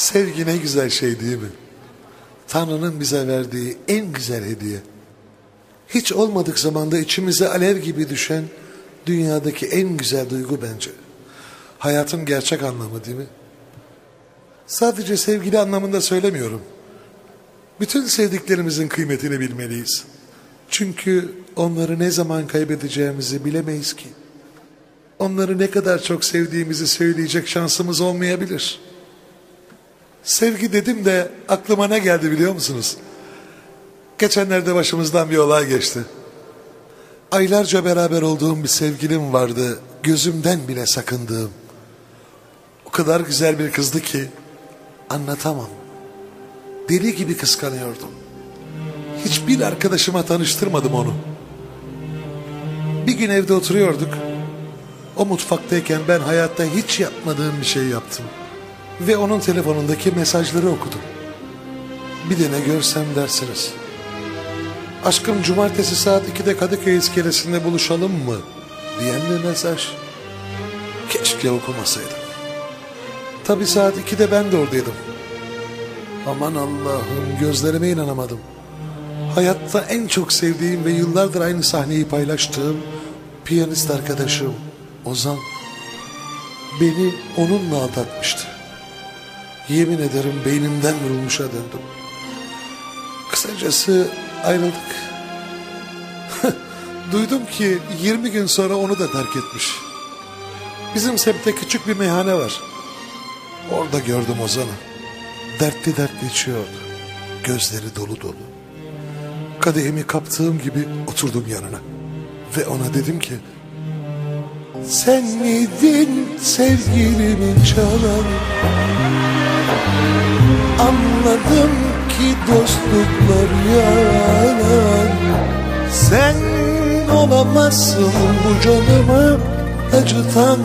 Sevgi ne güzel şey değil mi? Tanrı'nın bize verdiği en güzel hediye. Hiç olmadık zamanda içimize alev gibi düşen dünyadaki en güzel duygu bence. Hayatın gerçek anlamı değil mi? Sadece sevgili anlamında söylemiyorum. Bütün sevdiklerimizin kıymetini bilmeliyiz. Çünkü onları ne zaman kaybedeceğimizi bilemeyiz ki. Onları ne kadar çok sevdiğimizi söyleyecek şansımız olmayabilir. Sevgi dedim de aklıma ne geldi biliyor musunuz? Geçenlerde başımızdan bir olay geçti. Aylarca beraber olduğum bir sevgilim vardı. Gözümden bile sakındığım. O kadar güzel bir kızdı ki anlatamam. Deli gibi kıskanıyordum. Hiçbir arkadaşıma tanıştırmadım onu. Bir gün evde oturuyorduk. O mutfaktayken ben hayatta hiç yapmadığım bir şey yaptım. Ve onun telefonundaki mesajları okudum. Bir de ne görsem dersiniz. Aşkım cumartesi saat 2'de Kadıköy iskelesinde buluşalım mı? Diyen bir mesaj. Keşke okumasaydım. Tabi saat 2'de ben de oradaydım. Aman Allah'ım gözlerime inanamadım. Hayatta en çok sevdiğim ve yıllardır aynı sahneyi paylaştığım piyanist arkadaşım Ozan beni onunla aldatmıştı. Yemin ederim beynimden vurulmuşa döndüm. Kısacası ayrıldık. Duydum ki 20 gün sonra onu da terk etmiş. Bizim semtte küçük bir meyhane var. Orada gördüm Ozan'ı. Dertli dertli içiyordu. Gözleri dolu dolu. Kadehimi kaptığım gibi oturdum yanına. Ve ona dedim ki... Sen miydin sevgilimi çalan? Anladım ki dostluklar yalan. Sen olamazsın bu canımı acıtan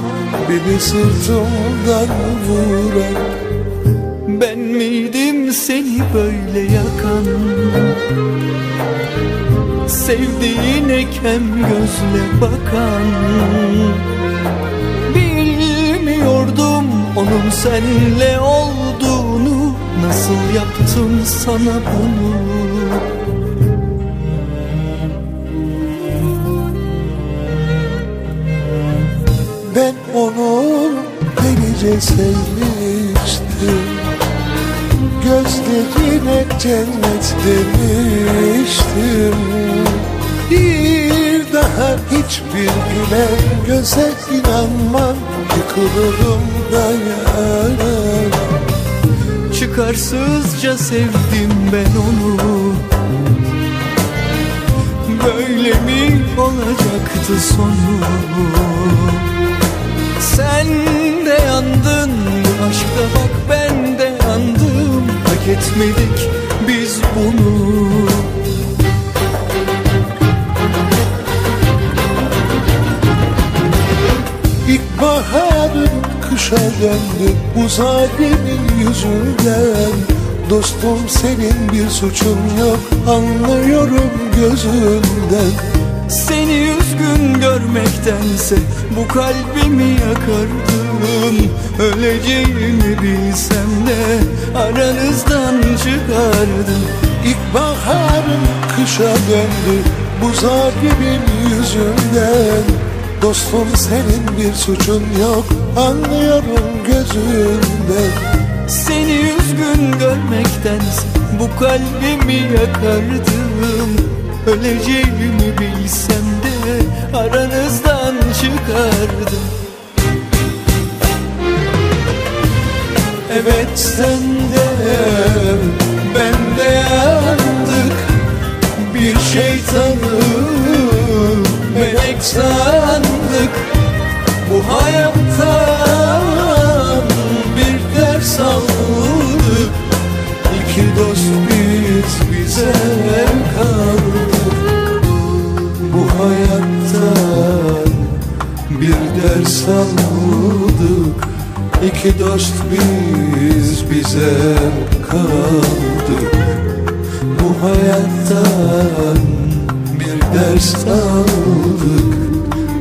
Beni sırtımdan vuran. Ben miydim seni böyle yakan? Sevdiğine kem gözle bakan. Bilmiyordum onun senle olduğunu Nasıl yaptım sana bunu? Ben onu delice sevmiştim. Gözlerine cennet demiştim. Bir daha hiçbir gülen göze inanmam. Yıkılırım dayanamam Çıkarsızca sevdim ben onu. Böyle mi olacaktı sonu? Sen de yandın bu aşkta bak ben de yandım. Hak etmedik biz bunu döndü bu zalimin yüzünden. Dostum senin bir suçun yok anlıyorum gözünden. Seni üzgün görmektense bu kalbimi yakardım Öleceğimi bilsem de aranızdan çıkardım. İlkbaharın kışa döndü bu zalimin yüzünden Dostum senin bir suçun yok. Anlıyorum gözünden Seni üzgün görmektense bu kalbimi yakardım. Öleceğimi bilsem de aranızdan çıkardım. Evet sen melek sandık Bu hayattan bir ders aldık. İki dost biz bize kaldık. Bu hayattan bir ders aldık. İki dost biz bize kaldık. Bu hayattan bir ders aldık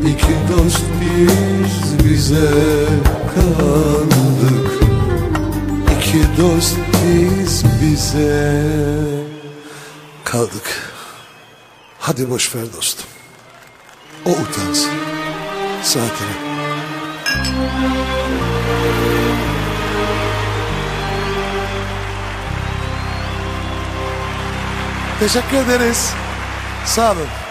İki dost biz bize kaldık İki ki dost biz bize kaldık. Hadi boş ver dostum. O utansın. Saatine. Teşekkür ederiz. Sağ olun.